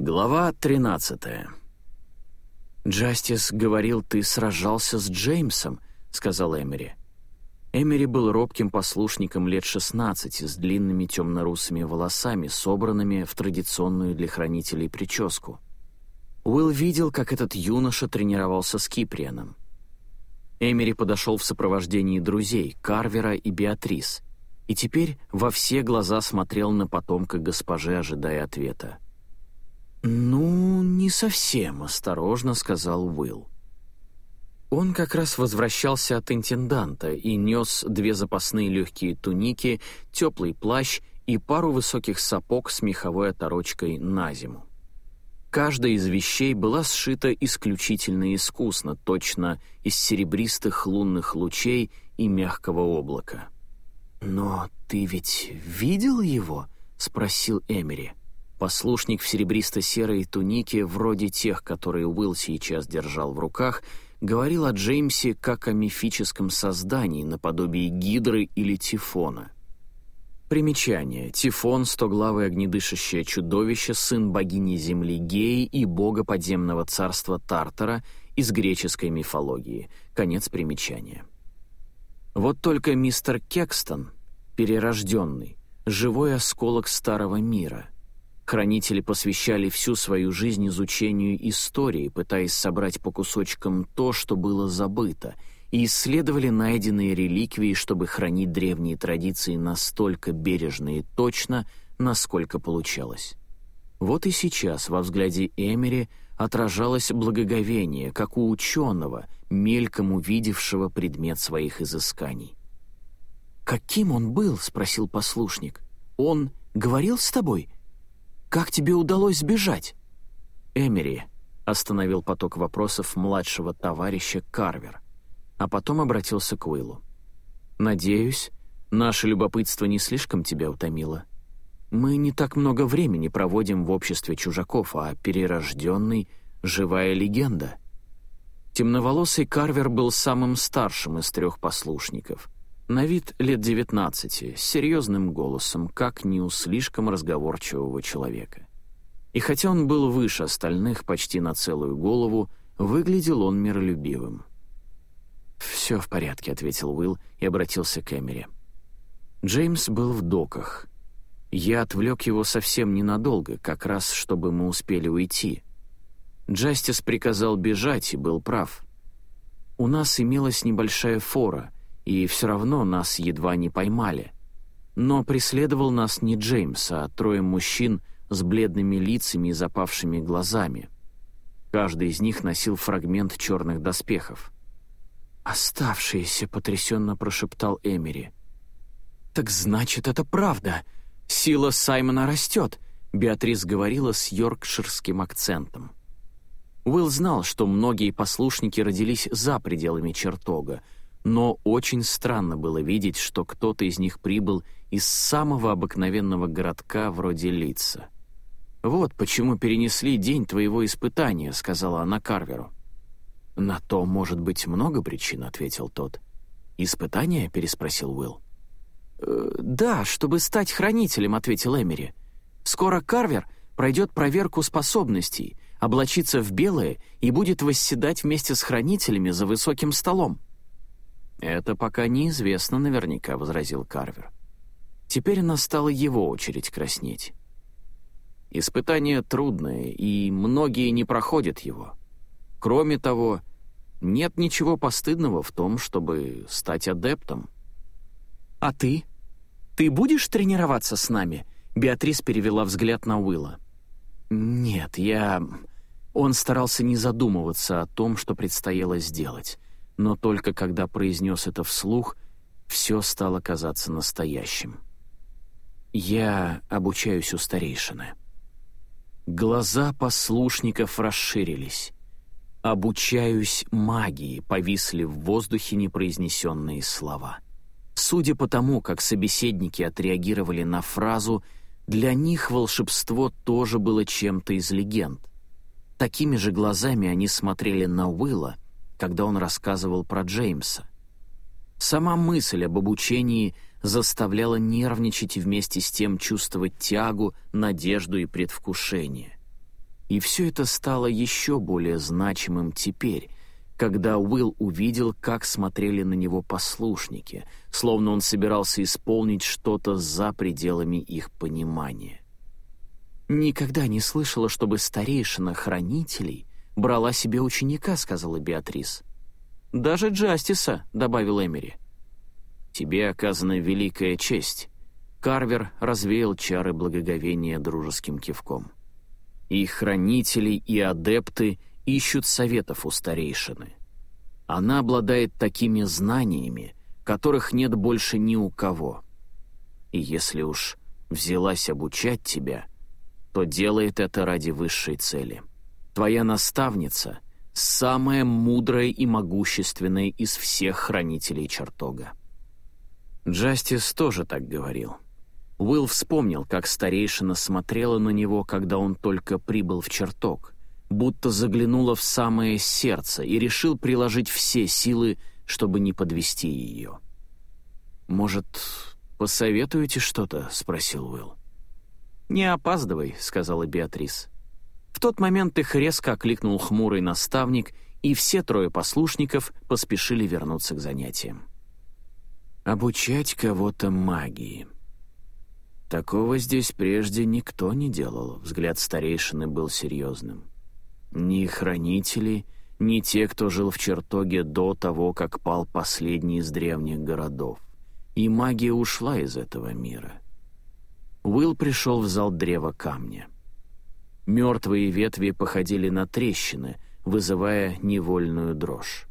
Глава 13 «Джастис говорил, ты сражался с Джеймсом», — сказал Эмери. Эмери был робким послушником лет 16 с длинными темно-русыми волосами, собранными в традиционную для хранителей прическу. Уилл видел, как этот юноша тренировался с Киприаном. Эмери подошел в сопровождении друзей, Карвера и Беатрис, и теперь во все глаза смотрел на потомка госпожи, ожидая ответа. «Ну, не совсем», — осторожно сказал Уилл. Он как раз возвращался от интенданта и нес две запасные легкие туники, теплый плащ и пару высоких сапог с меховой оторочкой на зиму. Каждая из вещей была сшита исключительно искусно, точно из серебристых лунных лучей и мягкого облака. «Но ты ведь видел его?» — спросил Эмери. Послушник в серебристо-серой тунике, вроде тех, которые Уилл сейчас держал в руках, говорил о Джеймсе как о мифическом создании наподобие гидры или тифона. Примечание. Тифон — стоглавое огнедышащее чудовище, сын богини земли Геи и бога подземного царства Тартара из греческой мифологии. Конец примечания. Вот только мистер Кекстон, перерожденный, живой осколок старого мира — Хранители посвящали всю свою жизнь изучению истории, пытаясь собрать по кусочкам то, что было забыто, и исследовали найденные реликвии, чтобы хранить древние традиции настолько бережно и точно, насколько получалось. Вот и сейчас во взгляде Эмери отражалось благоговение, как у ученого, мельком увидевшего предмет своих изысканий. «Каким он был?» — спросил послушник. «Он говорил с тобой?» Как тебе удалось сбежать?» «Эмери», — остановил поток вопросов младшего товарища Карвер, а потом обратился к Уиллу. «Надеюсь, наше любопытство не слишком тебя утомило. Мы не так много времени проводим в обществе чужаков, а перерожденный — живая легенда». Темноволосый Карвер был самым старшим из трех послушников — на вид лет девятнадцати, с серьезным голосом, как не у слишком разговорчивого человека. И хотя он был выше остальных почти на целую голову, выглядел он миролюбивым. «Все в порядке», — ответил Уилл и обратился к Эмери. Джеймс был в доках. Я отвлек его совсем ненадолго, как раз чтобы мы успели уйти. Джастис приказал бежать и был прав. У нас имелась небольшая фора — и все равно нас едва не поймали. Но преследовал нас не Джеймс, а трое мужчин с бледными лицами и запавшими глазами. Каждый из них носил фрагмент черных доспехов. «Оставшиеся», — потрясенно прошептал Эмери. «Так значит, это правда. Сила Саймона растет», — Беатрис говорила с йоркширским акцентом. Уилл знал, что многие послушники родились за пределами чертога — но очень странно было видеть, что кто-то из них прибыл из самого обыкновенного городка вроде Лица. «Вот почему перенесли день твоего испытания», — сказала она Карверу. «На то может быть много причин», — ответил тот. «Испытание?» — переспросил Уилл. «Э, «Да, чтобы стать хранителем», — ответил Эмери. «Скоро Карвер пройдет проверку способностей, облачится в белое и будет восседать вместе с хранителями за высоким столом». «Это пока неизвестно наверняка», — возразил Карвер. Теперь настала его очередь краснеть. Испытание трудное, и многие не проходят его. Кроме того, нет ничего постыдного в том, чтобы стать адептом. «А ты? Ты будешь тренироваться с нами?» Беатрис перевела взгляд на Уилла. «Нет, я...» Он старался не задумываться о том, что предстояло сделать но только когда произнес это вслух, все стало казаться настоящим. «Я обучаюсь у старейшины». Глаза послушников расширились. «Обучаюсь магии», — повисли в воздухе непроизнесенные слова. Судя по тому, как собеседники отреагировали на фразу, для них волшебство тоже было чем-то из легенд. Такими же глазами они смотрели на Уилла — когда он рассказывал про Джеймса. Сама мысль об обучении заставляла нервничать и вместе с тем чувствовать тягу, надежду и предвкушение. И все это стало еще более значимым теперь, когда Уилл увидел, как смотрели на него послушники, словно он собирался исполнить что-то за пределами их понимания. «Никогда не слышала, чтобы старейшина хранителей брала себе ученика», — сказала Беатрис. «Даже Джастиса», — добавил Эмери. «Тебе оказана великая честь». Карвер развеял чары благоговения дружеским кивком. «И хранители, и адепты ищут советов у старейшины. Она обладает такими знаниями, которых нет больше ни у кого. И если уж взялась обучать тебя, то делает это ради высшей цели. Твоя наставница — самая мудрая и могущественная из всех хранителей чертога. Джастис тоже так говорил. Уилл вспомнил, как старейшина смотрела на него, когда он только прибыл в чертог, будто заглянула в самое сердце и решил приложить все силы, чтобы не подвести ее. «Может, посоветуете что-то?» — спросил Уилл. «Не опаздывай», — сказала Беатрис. В тот момент их резко окликнул хмурый наставник, и все трое послушников поспешили вернуться к занятиям. «Обучать кого-то магии», Такого здесь прежде никто не делал, взгляд старейшины был серьезным. Ни хранители, ни те, кто жил в чертоге до того, как пал последний из древних городов. И магия ушла из этого мира. Уилл пришел в зал древа камня. Мертвые ветви походили на трещины, вызывая невольную дрожь.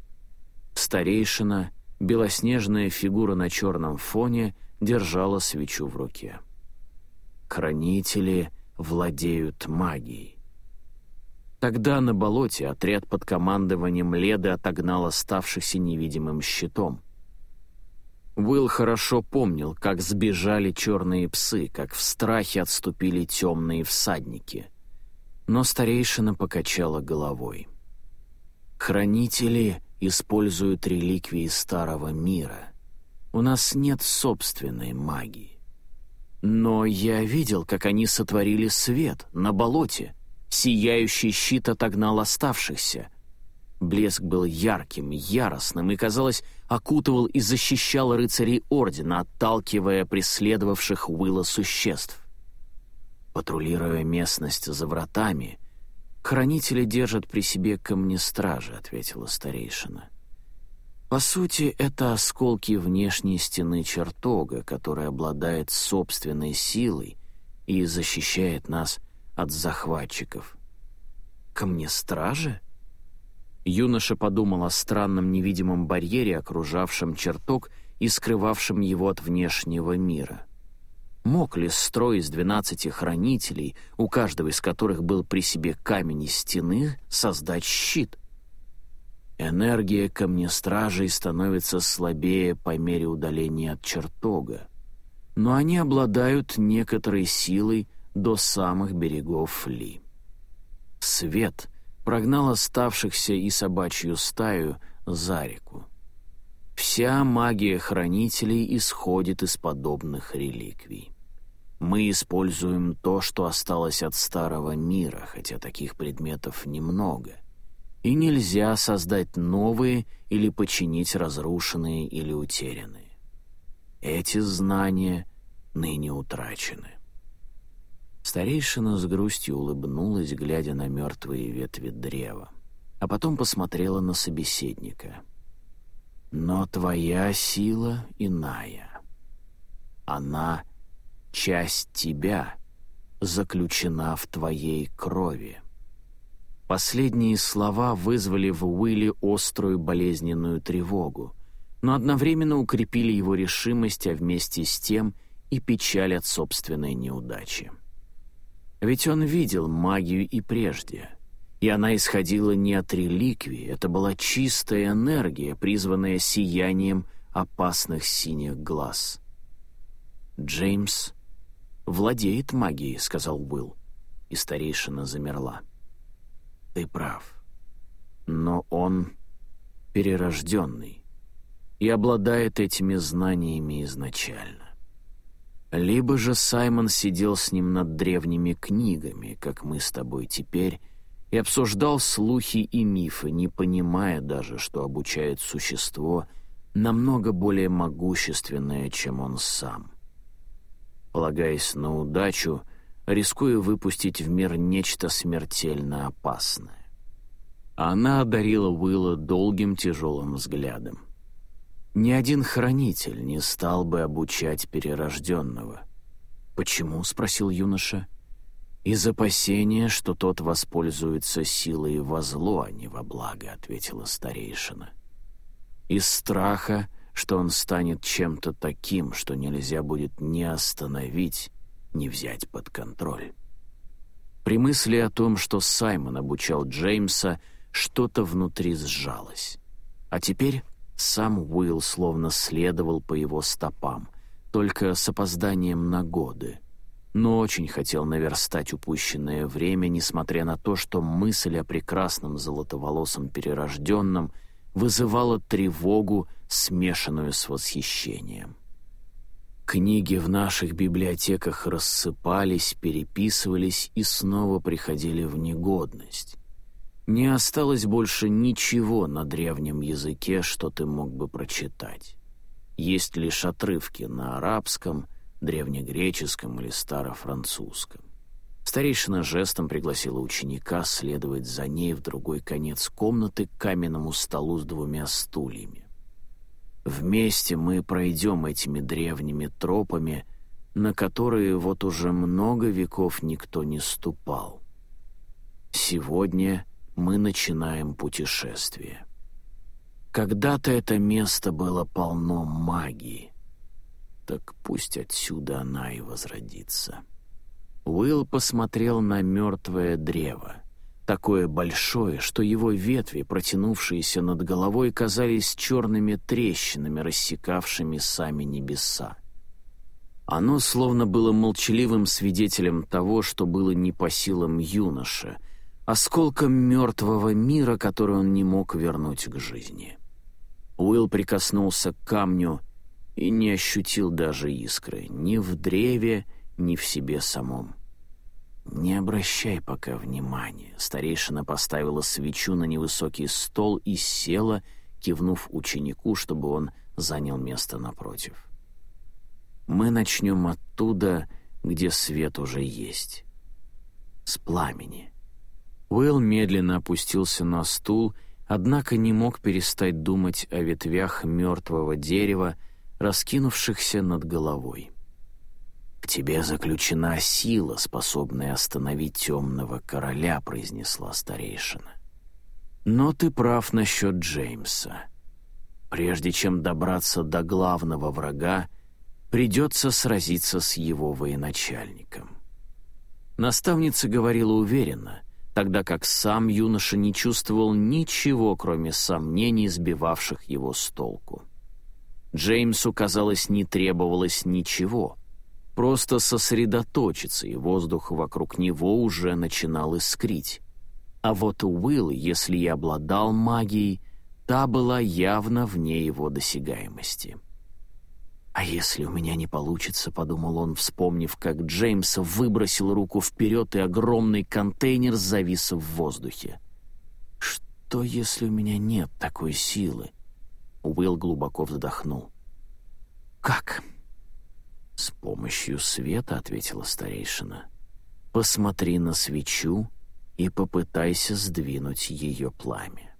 Старейшина, белоснежная фигура на черном фоне, держала свечу в руке. Хранители владеют магией. Тогда на болоте отряд под командованием Леды отогнал оставшихся невидимым щитом. Уилл хорошо помнил, как сбежали черные псы, как в страхе отступили темные всадники. Но старейшина покачала головой. «Хранители используют реликвии старого мира. У нас нет собственной магии. Но я видел, как они сотворили свет на болоте. Сияющий щит отогнал оставшихся. Блеск был ярким, яростным и, казалось, окутывал и защищал рыцарей Ордена, отталкивая преследовавших Уилла существ. Патрулируя местность за вратами, хранители держат при себе камнестражи, ответила старейшина. По сути, это осколки внешней стены чертога, которая обладает собственной силой и защищает нас от захватчиков. «Ко мне стражи?» Юноша подумал о странном невидимом барьере, окружавшем чертог и скрывавшем его от внешнего мира. Мог ли строй из двенадцати хранителей, у каждого из которых был при себе камень из стены, создать щит? Энергия камнестражей становится слабее по мере удаления от чертога, но они обладают некоторой силой, до самых берегов Ли. Свет прогнал оставшихся и собачью стаю за реку. Вся магия хранителей исходит из подобных реликвий. Мы используем то, что осталось от старого мира, хотя таких предметов немного. И нельзя создать новые или починить разрушенные или утерянные. Эти знания ныне утрачены. Старейшина с грустью улыбнулась, глядя на мертвые ветви древа, а потом посмотрела на собеседника. «Но твоя сила иная. Она — часть тебя, заключена в твоей крови». Последние слова вызвали в Уилле острую болезненную тревогу, но одновременно укрепили его решимость, а вместе с тем и печаль от собственной неудачи. Ведь он видел магию и прежде. И она исходила не от реликвии, это была чистая энергия, призванная сиянием опасных синих глаз. «Джеймс владеет магией», — сказал Уилл, и старейшина замерла. «Ты прав. Но он перерожденный и обладает этими знаниями изначально. Либо же Саймон сидел с ним над древними книгами, как мы с тобой теперь, и обсуждал слухи и мифы, не понимая даже, что обучает существо намного более могущественное, чем он сам. Полагаясь на удачу, рискуя выпустить в мир нечто смертельно опасное. Она одарила Уилла долгим тяжелым взглядом. Ни один хранитель не стал бы обучать перерожденного. «Почему?» — спросил юноша. «Из опасения, что тот воспользуется силой во зло, а не во благо», — ответила старейшина. «Из страха, что он станет чем-то таким, что нельзя будет ни остановить, ни взять под контроль». При мысли о том, что Саймон обучал Джеймса, что-то внутри сжалось. А теперь сам Уилл словно следовал по его стопам, только с опозданием на годы. Но очень хотел наверстать упущенное время, несмотря на то, что мысль о прекрасном золотоволосом перерожденном вызывала тревогу, смешанную с восхищением. Книги в наших библиотеках рассыпались, переписывались и снова приходили в негодность. Не осталось больше ничего на древнем языке, что ты мог бы прочитать. Есть лишь отрывки на арабском, древнегреческом или старофранцузском. Старейшина жестом пригласила ученика следовать за ней в другой конец комнаты к каменному столу с двумя стульями. Вместе мы пройдем этими древними тропами, на которые вот уже много веков никто не ступал. Сегодня мы начинаем путешествие. Когда-то это место было полно магии. Так пусть отсюда она и возродится. Уилл посмотрел на мертвое древо, такое большое, что его ветви, протянувшиеся над головой, казались черными трещинами, рассекавшими сами небеса. Оно словно было молчаливым свидетелем того, что было не по силам юноша — осколком мертвого мира, который он не мог вернуть к жизни. Уилл прикоснулся к камню и не ощутил даже искры ни в древе, ни в себе самом. «Не обращай пока внимания», — старейшина поставила свечу на невысокий стол и села, кивнув ученику, чтобы он занял место напротив. «Мы начнем оттуда, где свет уже есть. С пламени». Уэлл медленно опустился на стул, однако не мог перестать думать о ветвях мертвого дерева, раскинувшихся над головой. «В тебе заключена сила, способная остановить темного короля», — произнесла старейшина. «Но ты прав насчет Джеймса. Прежде чем добраться до главного врага, придется сразиться с его военачальником». Наставница говорила уверенно — тогда как сам юноша не чувствовал ничего, кроме сомнений, сбивавших его с толку. Джеймсу, казалось, не требовалось ничего. Просто сосредоточиться, и воздух вокруг него уже начинал искрить. А вот Уилл, если и обладал магией, та была явно вне его досягаемости. «А если у меня не получится?» — подумал он, вспомнив, как Джеймс выбросил руку вперед, и огромный контейнер завис в воздухе. «Что, если у меня нет такой силы?» Уилл глубоко вздохнул. «Как?» «С помощью света», — ответила старейшина. «Посмотри на свечу и попытайся сдвинуть ее пламя».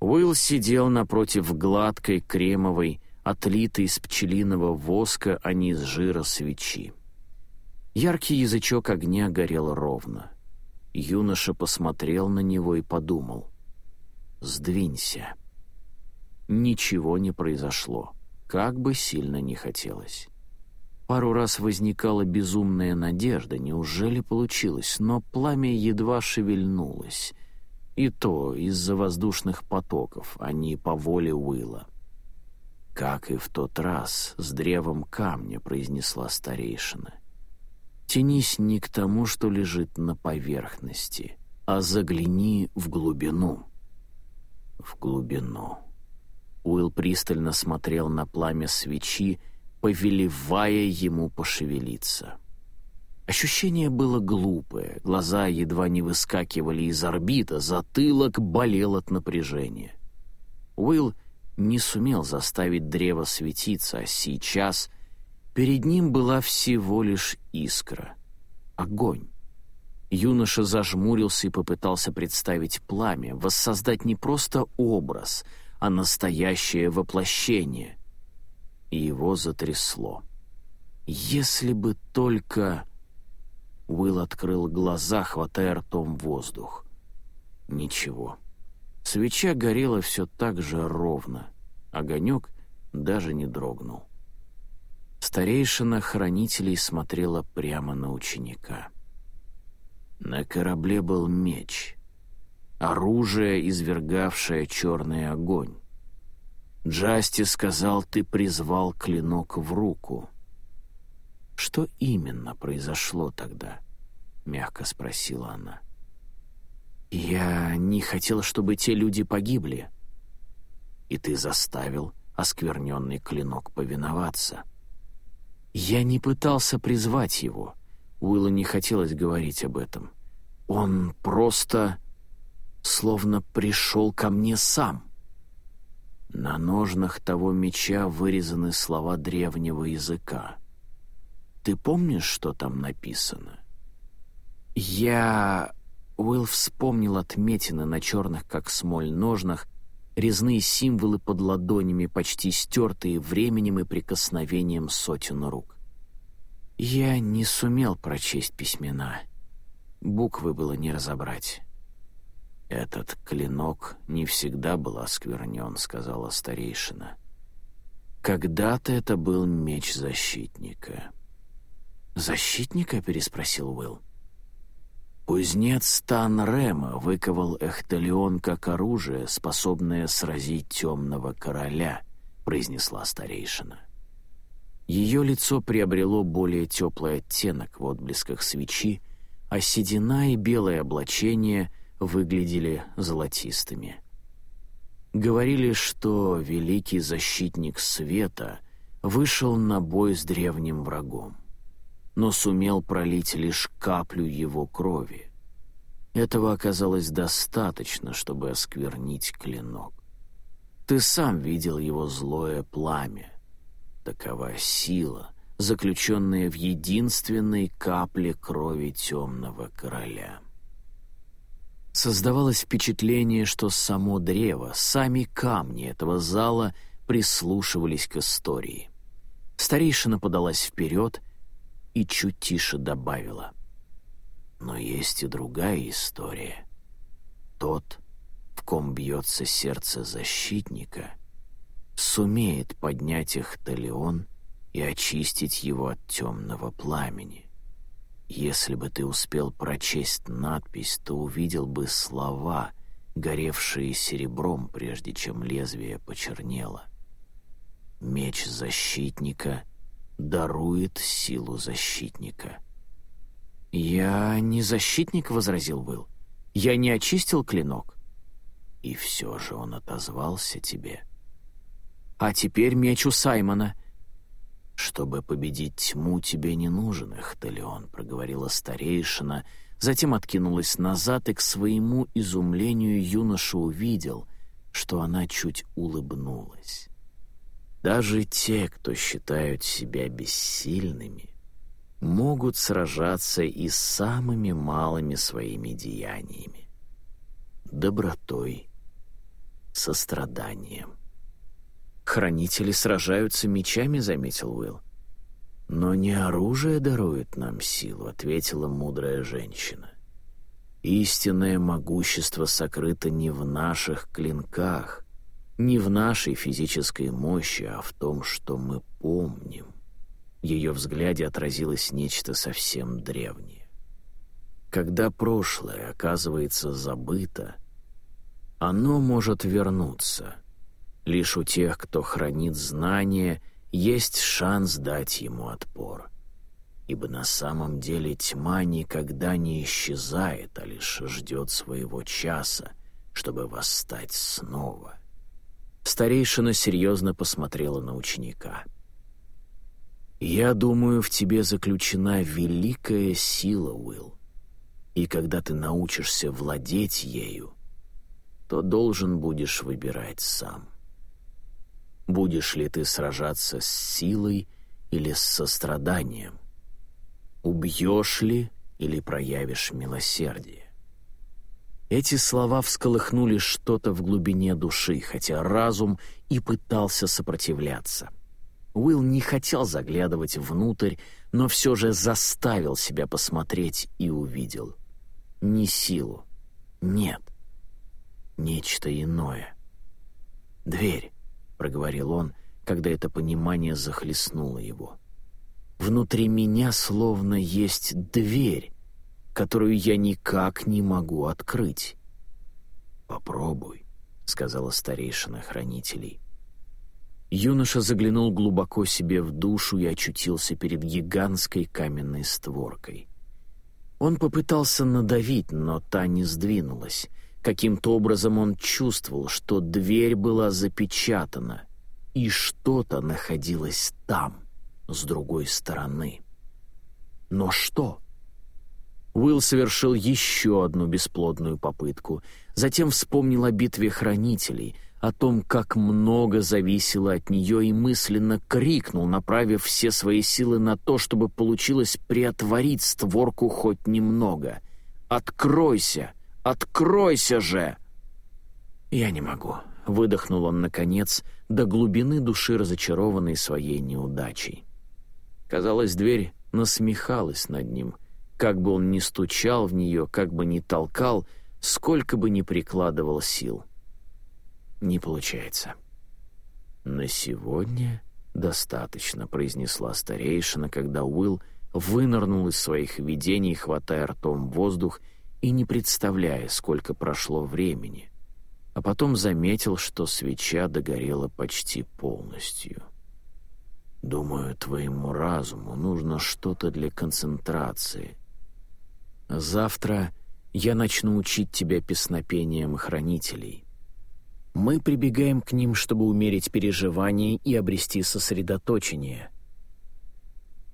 Уилл сидел напротив гладкой, кремовой, отлитый из пчелиного воска, а не из жира свечи. Яркий язычок огня горел ровно. Юноша посмотрел на него и подумал. «Сдвинься». Ничего не произошло, как бы сильно не хотелось. Пару раз возникала безумная надежда, неужели получилось, но пламя едва шевельнулось. И то из-за воздушных потоков, а не по воле Уилла. «Как и в тот раз, с древом камня», — произнесла старейшина. «Тянись не к тому, что лежит на поверхности, а загляни в глубину». «В глубину». Уилл пристально смотрел на пламя свечи, повелевая ему пошевелиться. Ощущение было глупое, глаза едва не выскакивали из орбита, затылок болел от напряжения. Уилл не сумел заставить древо светиться, а сейчас перед ним была всего лишь искра — огонь. Юноша зажмурился и попытался представить пламя, воссоздать не просто образ, а настоящее воплощение. И его затрясло. Если бы только... Уилл открыл глаза, хватая ртом воздух. Ничего. Свеча горела все так же ровно. Огонек даже не дрогнул. Старейшина хранителей смотрела прямо на ученика. На корабле был меч. Оружие, извергавшее черный огонь. Джасти сказал, ты призвал клинок в руку. «Что именно произошло тогда?» — мягко спросила она. «Я не хотел, чтобы те люди погибли». «И ты заставил оскверненный клинок повиноваться». «Я не пытался призвать его». Уиллу не хотелось говорить об этом. «Он просто словно пришел ко мне сам». На ножнах того меча вырезаны слова древнего языка. Ты помнишь, что там написано?» «Я...» Уилл вспомнил отметины на черных, как смоль, ножнах, резные символы под ладонями, почти стертые временем и прикосновением сотен рук. Я не сумел прочесть письмена. Буквы было не разобрать. «Этот клинок не всегда был осквернен», — сказала старейшина. «Когда-то это был меч защитника». «Защитника?» — переспросил Уилл. Кузнец Тан Рема выковал Эхталион как оружие, способное сразить темного короля, произнесла старейшина. Ее лицо приобрело более теплый оттенок в отблесках свечи, а седина и белое облачение выглядели золотистыми. Говорили, что великий защитник света вышел на бой с древним врагом но сумел пролить лишь каплю его крови. Этого оказалось достаточно, чтобы осквернить клинок. Ты сам видел его злое пламя. Такова сила, заключенная в единственной капле крови темного короля. Создавалось впечатление, что само древо, сами камни этого зала прислушивались к истории. Старейшина подалась вперед и чуть тише добавила. Но есть и другая история. Тот, в ком бьется сердце защитника, сумеет поднять их талион и очистить его от темного пламени. Если бы ты успел прочесть надпись, то увидел бы слова, горевшие серебром, прежде чем лезвие почернело. Меч защитника дарует силу защитника. «Я не защитник», — возразил Уилл. «Я не очистил клинок». «И все же он отозвался тебе». «А теперь меч у Саймона». «Чтобы победить тьму, тебе не нужен Эхталион», — проговорила старейшина, затем откинулась назад, и к своему изумлению юноша увидел, что она чуть улыбнулась. Даже те, кто считают себя бессильными, могут сражаться и с самыми малыми своими деяниями. Добротой, состраданием. «Хранители сражаются мечами», — заметил Уилл. «Но не оружие дарует нам силу», — ответила мудрая женщина. «Истинное могущество сокрыто не в наших клинках, не в нашей физической мощи, а в том, что мы помним. Ее взгляде отразилось нечто совсем древнее. Когда прошлое оказывается забыто, оно может вернуться. Лишь у тех, кто хранит знания, есть шанс дать ему отпор. Ибо на самом деле тьма никогда не исчезает, а лишь ждет своего часа, чтобы восстать снова. Старейшина серьезно посмотрела на ученика. «Я думаю, в тебе заключена великая сила, Уилл. И когда ты научишься владеть ею, то должен будешь выбирать сам. Будешь ли ты сражаться с силой или с состраданием? Убьешь ли или проявишь милосердие? Эти слова всколыхнули что-то в глубине души, хотя разум и пытался сопротивляться. Уилл не хотел заглядывать внутрь, но все же заставил себя посмотреть и увидел. Не силу. Нет. Нечто иное. «Дверь», — проговорил он, когда это понимание захлестнуло его. «Внутри меня словно есть дверь, которую я никак не могу открыть». «Попробуй», — сказала старейшина хранителей. Юноша заглянул глубоко себе в душу и очутился перед гигантской каменной створкой. Он попытался надавить, но та не сдвинулась. Каким-то образом он чувствовал, что дверь была запечатана, и что-то находилось там, с другой стороны. Но что? Уилл совершил еще одну бесплодную попытку, затем вспомнил о битве хранителей — о том, как много зависело от нее, и мысленно крикнул, направив все свои силы на то, чтобы получилось приотворить створку хоть немного. «Откройся! Откройся же!» «Я не могу», — выдохнул он, наконец, до глубины души разочарованной своей неудачей. Казалось, дверь насмехалась над ним. Как бы он ни стучал в нее, как бы ни толкал, сколько бы ни прикладывал сил — не получается. «На сегодня достаточно», — произнесла старейшина, когда Уилл вынырнул из своих видений, хватая ртом воздух и не представляя, сколько прошло времени, а потом заметил, что свеча догорела почти полностью. «Думаю, твоему разуму нужно что-то для концентрации. Завтра я начну учить тебя песнопением хранителей». Мы прибегаем к ним, чтобы умерить переживания и обрести сосредоточение.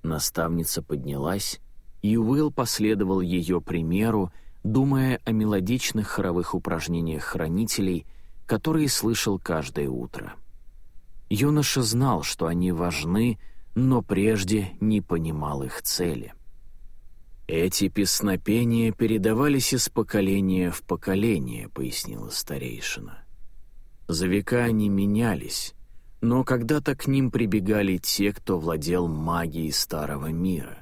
Наставница поднялась, и Уилл последовал ее примеру, думая о мелодичных хоровых упражнениях хранителей, которые слышал каждое утро. Юноша знал, что они важны, но прежде не понимал их цели. «Эти песнопения передавались из поколения в поколение», — пояснила старейшина. За века они менялись, но когда-то к ним прибегали те, кто владел магией старого мира.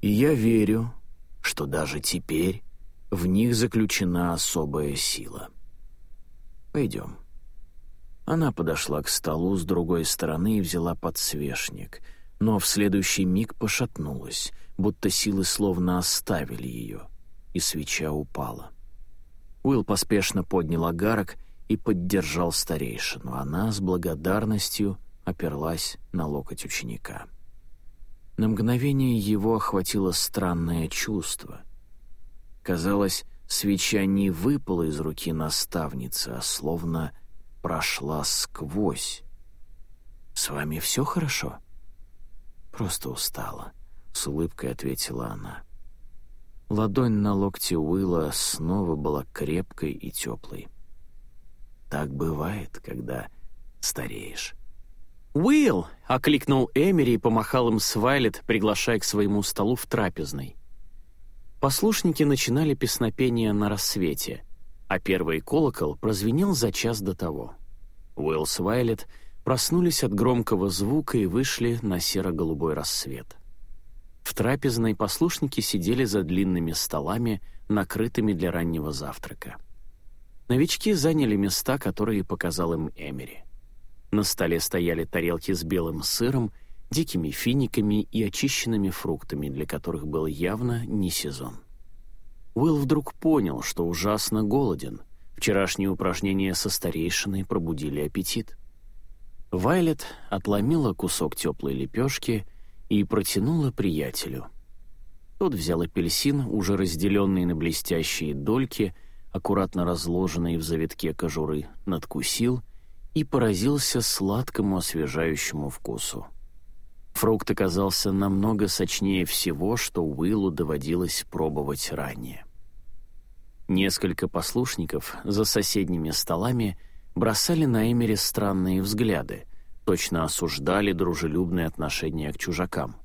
И я верю, что даже теперь в них заключена особая сила. Пойдем. Она подошла к столу с другой стороны и взяла подсвечник, но в следующий миг пошатнулась, будто силы словно оставили ее, и свеча упала. Уилл поспешно поднял огарок и поддержал старейшину. Она с благодарностью оперлась на локоть ученика. На мгновение его охватило странное чувство. Казалось, свеча не выпала из руки наставницы, а словно прошла сквозь. «С вами все хорошо?» «Просто устала», — с улыбкой ответила она. Ладонь на локте Уилла снова была крепкой и теплой. Так бывает, когда стареешь. «Уилл!» — окликнул Эмери и помахал им Свайлет, приглашая к своему столу в трапезной. Послушники начинали песнопение на рассвете, а первый колокол прозвенел за час до того. Уилл с Вайлет проснулись от громкого звука и вышли на серо-голубой рассвет. В трапезной послушники сидели за длинными столами, накрытыми для раннего завтрака. Новички заняли места, которые показал им Эмери. На столе стояли тарелки с белым сыром, дикими финиками и очищенными фруктами, для которых был явно не сезон. Уилл вдруг понял, что ужасно голоден. Вчерашние упражнения со старейшиной пробудили аппетит. Вайлет отломила кусок теплой лепешки и протянула приятелю. Тот взял апельсин, уже разделенный на блестящие дольки, аккуратно разложенные в завитке кожуры, надкусил и поразился сладкому освежающему вкусу. Фрукт оказался намного сочнее всего, что Уиллу доводилось пробовать ранее. Несколько послушников за соседними столами бросали на Эмери странные взгляды, точно осуждали дружелюбные отношения к чужакам.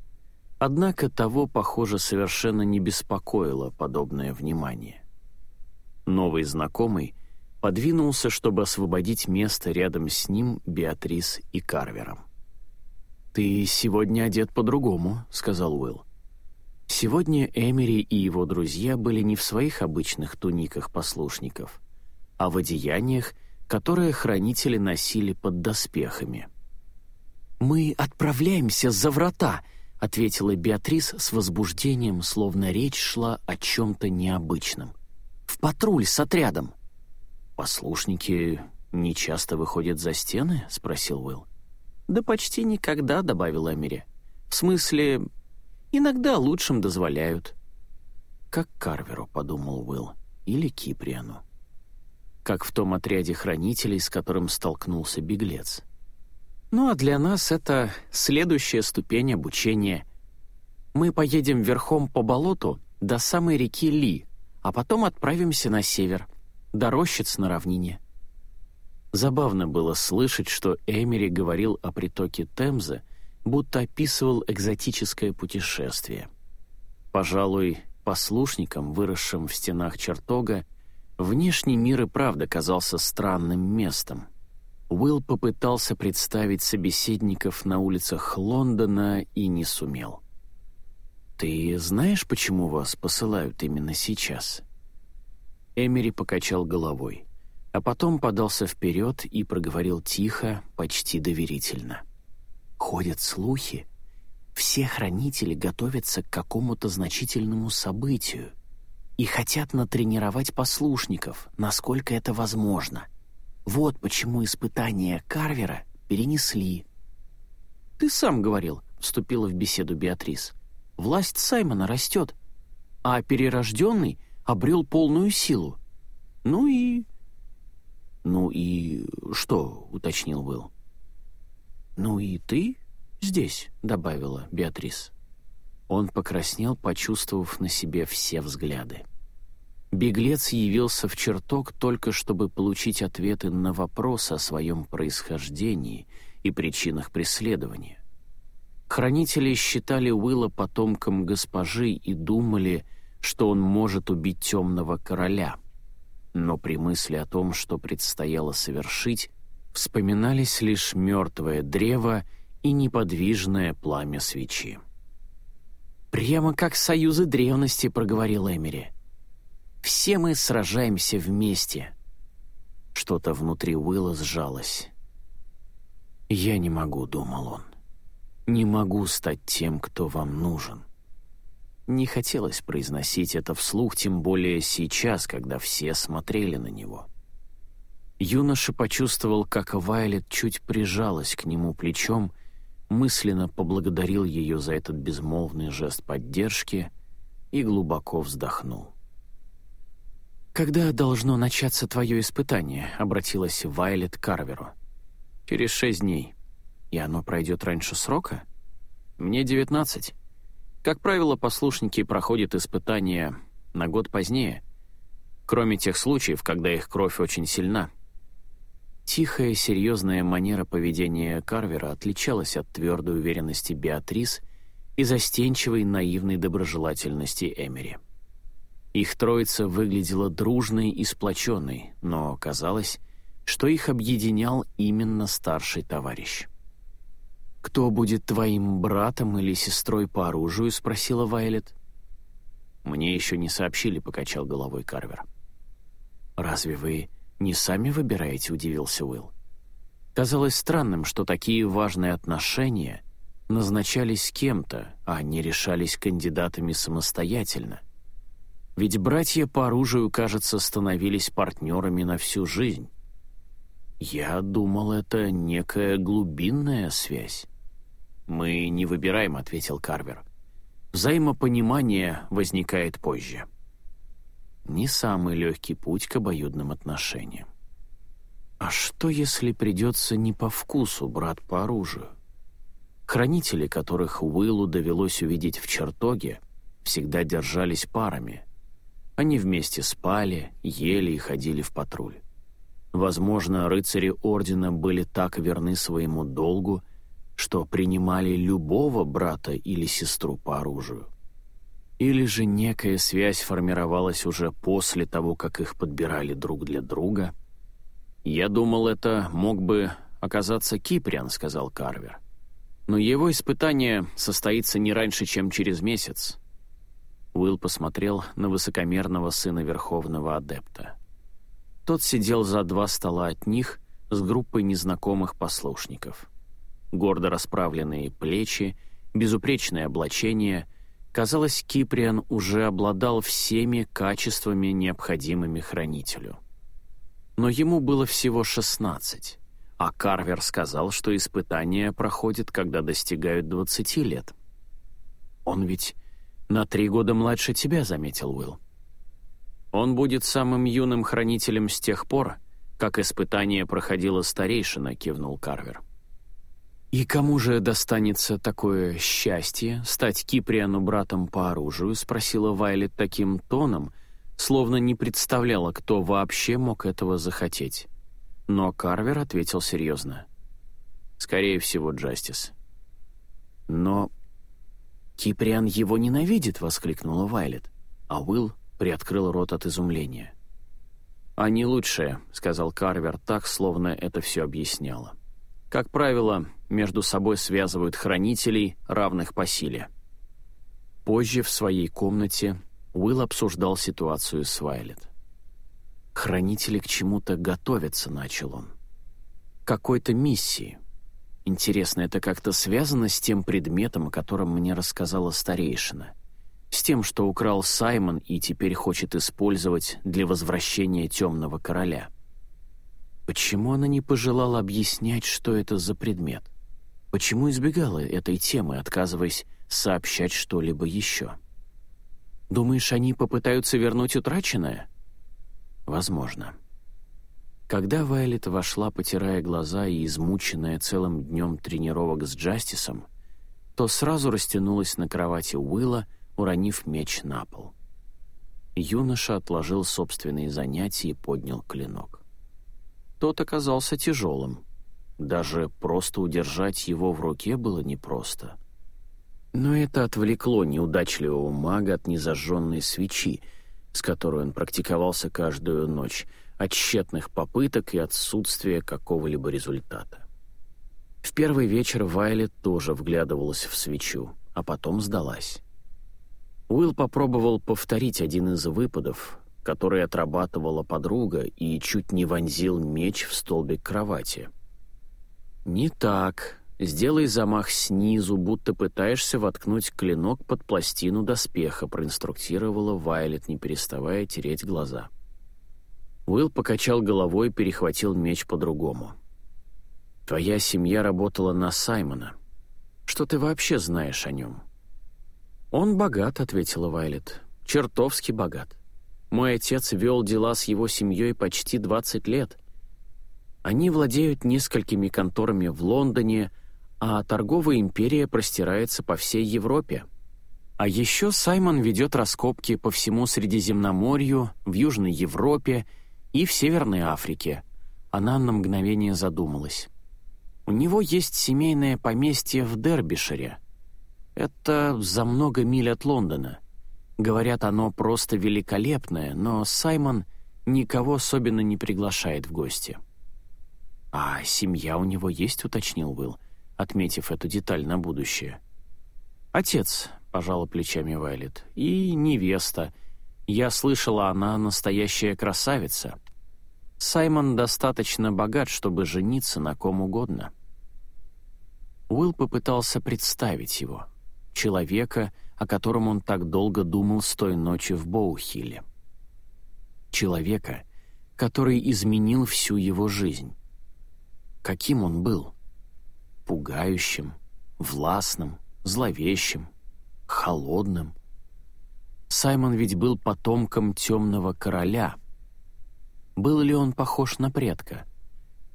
Однако того, похоже, совершенно не беспокоило подобное внимание. Новый знакомый подвинулся, чтобы освободить место рядом с ним Беатрис и Карвером. «Ты сегодня одет по-другому», — сказал Уилл. Сегодня Эмери и его друзья были не в своих обычных туниках послушников, а в одеяниях, которые хранители носили под доспехами. «Мы отправляемся за врата», — ответила Беатрис с возбуждением, словно речь шла о чем-то необычном. «В патруль с отрядом». «Послушники не часто выходят за стены?» — спросил Уилл. «Да почти никогда», — добавил Эмери. «В смысле, иногда лучшим дозволяют». «Как Карверу», — подумал Уилл, — «или Киприану». Как в том отряде хранителей, с которым столкнулся беглец. Ну а для нас это следующая ступень обучения. Мы поедем верхом по болоту до самой реки Ли, а потом отправимся на север, до рощиц на равнине. Забавно было слышать, что Эмери говорил о притоке Темзы, будто описывал экзотическое путешествие. Пожалуй, послушникам, выросшим в стенах чертога, внешний мир и правда казался странным местом — Уилл попытался представить собеседников на улицах Лондона и не сумел. «Ты знаешь, почему вас посылают именно сейчас?» Эмери покачал головой, а потом подался вперед и проговорил тихо, почти доверительно. «Ходят слухи. Все хранители готовятся к какому-то значительному событию и хотят натренировать послушников, насколько это возможно». Вот почему испытания Карвера перенесли. «Ты сам говорил», — вступила в беседу Беатрис. «Власть Саймона растет, а перерожденный обрел полную силу. Ну и...» «Ну и что?» — уточнил Уилл. «Ну и ты здесь», — добавила Беатрис. Он покраснел, почувствовав на себе все взгляды. Беглец явился в чертог только чтобы получить ответы на вопрос о своем происхождении и причинах преследования. Хранители считали Уилла потомком госпожи и думали, что он может убить темного короля. Но при мысли о том, что предстояло совершить, вспоминались лишь мертвое древо и неподвижное пламя свечи. «Прямо как союзы древности», — проговорил Эмери. Все мы сражаемся вместе». Что-то внутри Уилла сжалось. «Я не могу», — думал он. «Не могу стать тем, кто вам нужен». Не хотелось произносить это вслух, тем более сейчас, когда все смотрели на него. Юноша почувствовал, как Вайлет чуть прижалась к нему плечом, мысленно поблагодарил ее за этот безмолвный жест поддержки и глубоко вздохнул. «Когда должно начаться твое испытание?» — обратилась Вайлет к Карверу. «Через шесть дней. И оно пройдет раньше срока?» «Мне девятнадцать. Как правило, послушники проходят испытания на год позднее, кроме тех случаев, когда их кровь очень сильна». Тихая, серьезная манера поведения Карвера отличалась от твердой уверенности Беатрис и застенчивой наивной доброжелательности Эмери. Их троица выглядела дружной и сплоченной, но казалось, что их объединял именно старший товарищ. «Кто будет твоим братом или сестрой по оружию?» — спросила Вайлет. «Мне еще не сообщили», — покачал головой Карвер. «Разве вы не сами выбираете?» — удивился Уилл. Казалось странным, что такие важные отношения назначались кем-то, а не решались кандидатами самостоятельно. Ведь братья по оружию, кажется, становились партнерами на всю жизнь. Я думал, это некая глубинная связь. «Мы не выбираем», — ответил Карвер. «Взаимопонимание возникает позже». Не самый легкий путь к обоюдным отношениям. А что, если придется не по вкусу брат по оружию? Хранители, которых Уиллу довелось увидеть в чертоге, всегда держались парами. Они вместе спали, ели и ходили в патруль. Возможно, рыцари Ордена были так верны своему долгу, что принимали любого брата или сестру по оружию. Или же некая связь формировалась уже после того, как их подбирали друг для друга. «Я думал, это мог бы оказаться Киприан», — сказал Карвер. Но его испытание состоится не раньше, чем через месяц. Уилл посмотрел на высокомерного сына Верховного Адепта. Тот сидел за два стола от них с группой незнакомых послушников. Гордо расправленные плечи, безупречное облачение — казалось, Киприан уже обладал всеми качествами, необходимыми хранителю. Но ему было всего шестнадцать. А Карвер сказал, что испытания проходят, когда достигают 20 лет. «Он ведь на три года младше тебя», — заметил Уилл. «Он будет самым юным хранителем с тех пор, как испытание проходило старейшина», — кивнул Карвер. «И кому же достанется такое счастье стать Киприану братом по оружию?» — спросила Вайлет таким тоном, словно не представляла, кто вообще мог этого захотеть. Но Карвер ответил серьезно. «Скорее всего, Джастис». «Но Киприан его ненавидит!» — воскликнула Вайлет. А Уилл приоткрыл рот от изумления. «Они лучшие», — сказал Карвер так, словно это все объясняло. «Как правило, между собой связывают хранителей, равных по силе». Позже в своей комнате Уилл обсуждал ситуацию с Вайлет. Хранители к чему-то готовятся, начал он. Какой-то миссии. Интересно, это как-то связано с тем предметом, о котором мне рассказала старейшина? С тем, что украл Саймон и теперь хочет использовать для возвращения Темного Короля? Почему она не пожелала объяснять, что это за предмет? Почему избегала этой темы, отказываясь сообщать что-либо еще? Думаешь, они попытаются вернуть утраченное? Возможно. Когда Вайлет вошла, потирая глаза и измученная целым днем тренировок с Джастисом, то сразу растянулась на кровати Уилла, уронив меч на пол. Юноша отложил собственные занятия и поднял клинок. Тот оказался тяжелым. Даже просто удержать его в руке было непросто. Но это отвлекло неудачливого мага от незажженной свечи — с которой он практиковался каждую ночь, от тщетных попыток и отсутствия какого-либо результата. В первый вечер Вайлет тоже вглядывалась в свечу, а потом сдалась. Уилл попробовал повторить один из выпадов, который отрабатывала подруга, и чуть не вонзил меч в столбик кровати. «Не так», «Сделай замах снизу, будто пытаешься воткнуть клинок под пластину доспеха», проинструктировала Вайлет, не переставая тереть глаза. Уилл покачал головой и перехватил меч по-другому. «Твоя семья работала на Саймона. Что ты вообще знаешь о нем?» «Он богат», — ответила Вайлет. «Чертовски богат. Мой отец вел дела с его семьей почти 20 лет. Они владеют несколькими конторами в Лондоне, а торговая империя простирается по всей Европе. А еще Саймон ведет раскопки по всему Средиземноморью, в Южной Европе и в Северной Африке. Она на мгновение задумалась. У него есть семейное поместье в Дербишире. Это за много миль от Лондона. Говорят, оно просто великолепное, но Саймон никого особенно не приглашает в гости. «А семья у него есть?» — уточнил Уилл отметив эту деталь на будущее. «Отец», — пожала плечами Вайлет, — «и невеста. Я слышала, она настоящая красавица. Саймон достаточно богат, чтобы жениться на ком угодно». Уилл попытался представить его, человека, о котором он так долго думал с той ночи в Боухилле. Человека, который изменил всю его жизнь. Каким он был? пугающим, властным, зловещим, холодным. Саймон ведь был потомком темного короля. Был ли он похож на предка?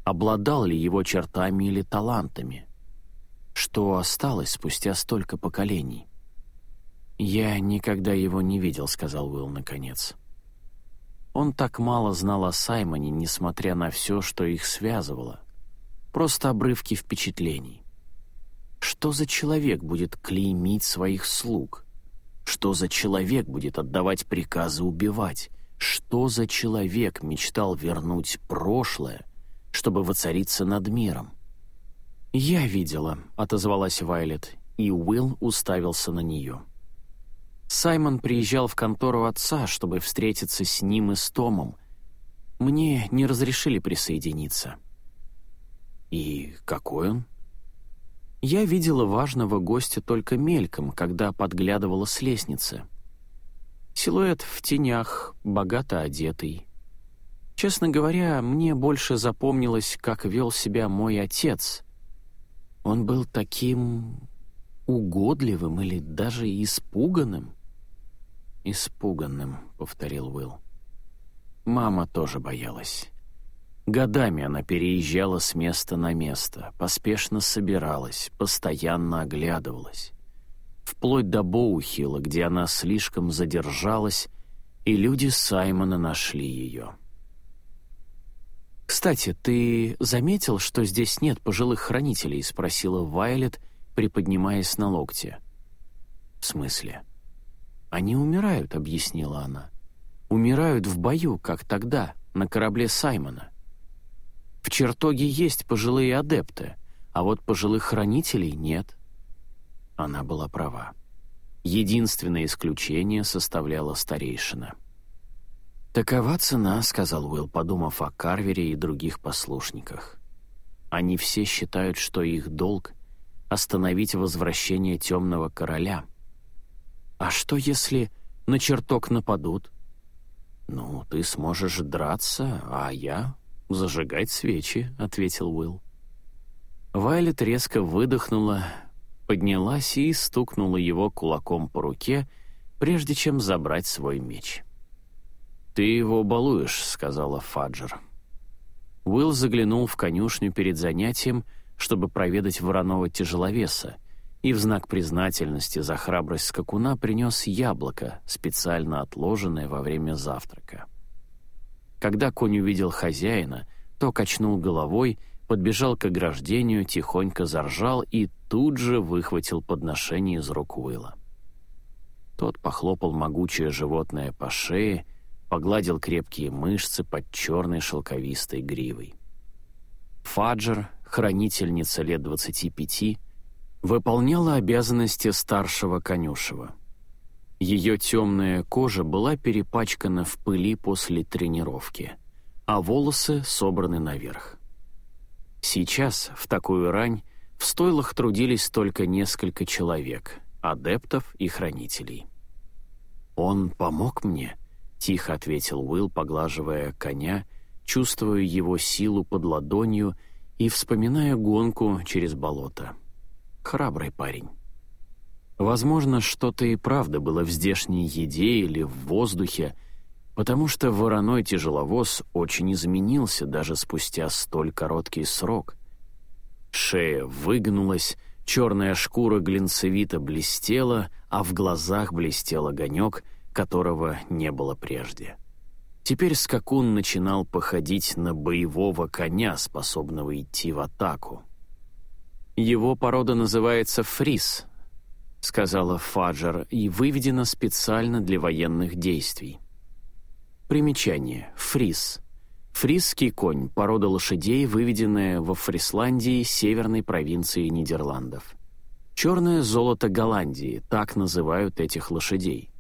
Обладал ли его чертами или талантами? Что осталось спустя столько поколений? «Я никогда его не видел», — сказал Уилл наконец. Он так мало знал о Саймоне, несмотря на все, что их связывало. Просто обрывки впечатлений. Что за человек будет клеймить своих слуг? Что за человек будет отдавать приказы убивать? Что за человек мечтал вернуть прошлое, чтобы воцариться над миром? «Я видела», — отозвалась Вайлет, и Уилл уставился на нее. Саймон приезжал в контору отца, чтобы встретиться с ним и с Томом. Мне не разрешили присоединиться. «И какой он?» Я видела важного гостя только мельком, когда подглядывала с лестницы. Силуэт в тенях, богато одетый. Честно говоря, мне больше запомнилось, как вел себя мой отец. Он был таким угодливым или даже испуганным. «Испуганным», — повторил Уилл. Мама тоже боялась. Годами она переезжала с места на место, поспешно собиралась, постоянно оглядывалась. Вплоть до Боухила, где она слишком задержалась, и люди Саймона нашли ее. «Кстати, ты заметил, что здесь нет пожилых хранителей?» — спросила Вайлет, приподнимаясь на локте. «В смысле?» «Они умирают», — объяснила она. «Умирают в бою, как тогда, на корабле Саймона. В чертоге есть пожилые адепты, а вот пожилых хранителей нет». Она была права. Единственное исключение составляла старейшина. «Такова цена», — сказал Уилл, подумав о Карвере и других послушниках. «Они все считают, что их долг — остановить возвращение Темного Короля» «А что, если на чертог нападут?» «Ну, ты сможешь драться, а я — зажигать свечи», — ответил Уилл. Вайлет резко выдохнула, поднялась и стукнула его кулаком по руке, прежде чем забрать свой меч. «Ты его балуешь», — сказала Фаджер. Уилл заглянул в конюшню перед занятием, чтобы проведать вороного тяжеловеса, и в знак признательности за храбрость скакуна принес яблоко, специально отложенное во время завтрака. Когда конь увидел хозяина, то качнул головой, подбежал к ограждению, тихонько заржал и тут же выхватил подношение из рук Уилла. Тот похлопал могучее животное по шее, погладил крепкие мышцы под черной шелковистой гривой. Фаджер, хранительница лет двадцати пяти, выполняла обязанности старшего конюшева. Ее темная кожа была перепачкана в пыли после тренировки, а волосы собраны наверх. Сейчас, в такую рань, в стойлах трудились только несколько человек, адептов и хранителей. «Он помог мне?» — тихо ответил Уилл, поглаживая коня, чувствуя его силу под ладонью и вспоминая гонку через болото. Храбрый парень. Возможно, что-то и правда было в здешней еде или в воздухе, потому что вороной тяжеловоз очень изменился даже спустя столь короткий срок. Шея выгнулась, черная шкура глинцевито блестела, а в глазах блестел огонек, которого не было прежде. Теперь скакун начинал походить на боевого коня, способного идти в атаку. «Его порода называется фриз», — сказала Фаджер, и выведена специально для военных действий. Примечание. Фриз. Фризский конь — порода лошадей, выведенная во Фрисландии, северной провинции Нидерландов. Черное золото Голландии — так называют этих лошадей.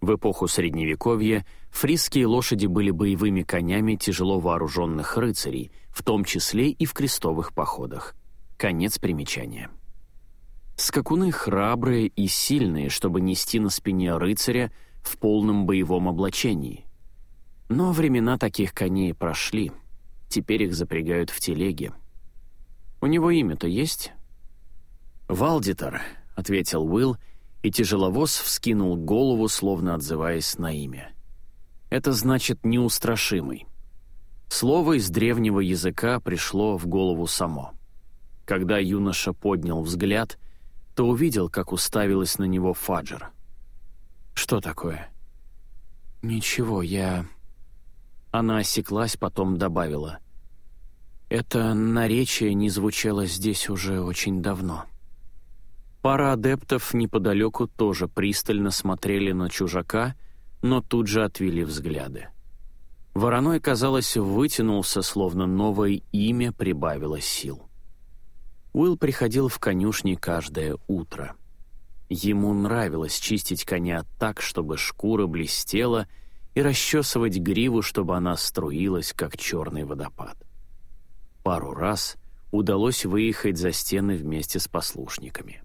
В эпоху Средневековья фрисские лошади были боевыми конями тяжело вооруженных рыцарей, в том числе и в крестовых походах. Конец примечания. Скакуны храбрые и сильные, чтобы нести на спине рыцаря в полном боевом облачении. Но времена таких коней прошли. Теперь их запрягают в телеге. У него имя-то есть? «Валдитер», — ответил Уилл, и тяжеловоз вскинул голову, словно отзываясь на имя. «Это значит «неустрашимый». Слово из древнего языка пришло в голову само. Когда юноша поднял взгляд, то увидел, как уставилась на него Фаджер. «Что такое?» «Ничего, я...» Она осеклась, потом добавила. «Это наречие не звучало здесь уже очень давно». Пара адептов неподалеку тоже пристально смотрели на чужака, но тут же отвели взгляды. Вороной, казалось, вытянулся, словно новое имя прибавило сил. Уилл приходил в конюшни каждое утро. Ему нравилось чистить коня так, чтобы шкура блестела, и расчесывать гриву, чтобы она струилась, как черный водопад. Пару раз удалось выехать за стены вместе с послушниками.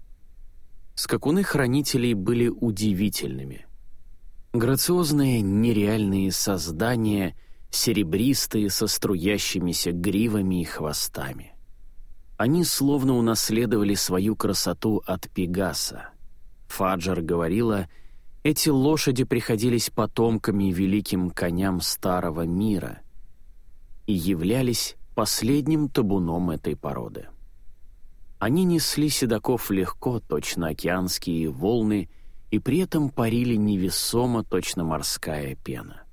Скакуны хранителей были удивительными. Грациозные нереальные создания, серебристые со струящимися гривами и хвостами. Они словно унаследовали свою красоту от Пегаса. Фаджар говорила, эти лошади приходились потомками великим коням Старого Мира и являлись последним табуном этой породы. Они несли седаков легко, точно океанские волны, и при этом парили невесомо, точно морская пена.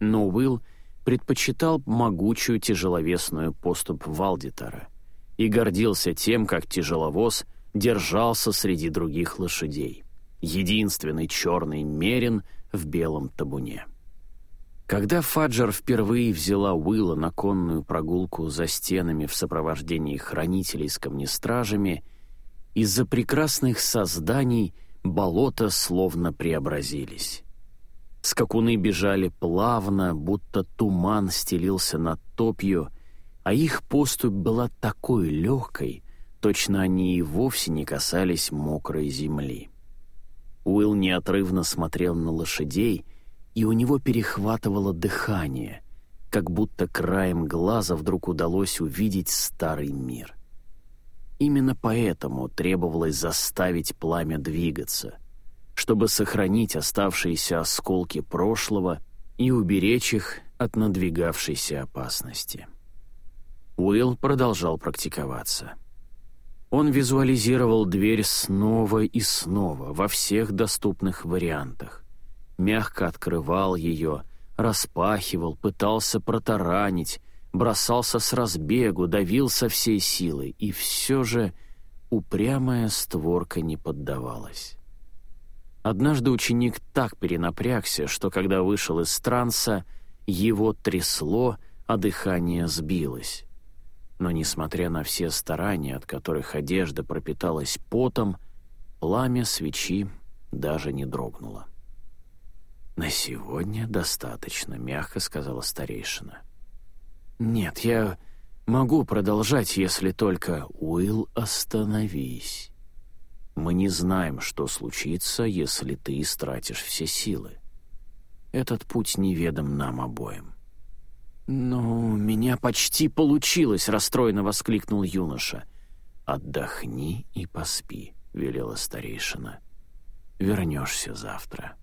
Но Уилл предпочитал могучую тяжеловесную поступ Валдитара — и гордился тем, как тяжеловоз держался среди других лошадей. Единственный черный мерин в белом табуне. Когда Фаджер впервые взяла Уилла на конную прогулку за стенами в сопровождении хранителей с камнестражами, из-за прекрасных созданий болота словно преобразились. Скакуны бежали плавно, будто туман стелился над топью, а их поступь была такой легкой, точно они и вовсе не касались мокрой земли. Уилл неотрывно смотрел на лошадей, и у него перехватывало дыхание, как будто краем глаза вдруг удалось увидеть старый мир. Именно поэтому требовалось заставить пламя двигаться, чтобы сохранить оставшиеся осколки прошлого и уберечь их от надвигавшейся опасности. Уилл продолжал практиковаться. Он визуализировал дверь снова и снова, во всех доступных вариантах. Мягко открывал ее, распахивал, пытался протаранить, бросался с разбегу, давил со всей силы, и все же упрямая створка не поддавалась. Однажды ученик так перенапрягся, что когда вышел из транса, его трясло, а дыхание сбилось. Но, несмотря на все старания, от которых одежда пропиталась потом, пламя свечи даже не дрогнуло. «На сегодня достаточно», — мягко сказала старейшина. «Нет, я могу продолжать, если только...» «Уилл, остановись. Мы не знаем, что случится, если ты истратишь все силы. Этот путь неведом нам обоим. «Ну, меня почти получилось!» — расстроенно воскликнул юноша. «Отдохни и поспи», — велела старейшина. «Вернешься завтра».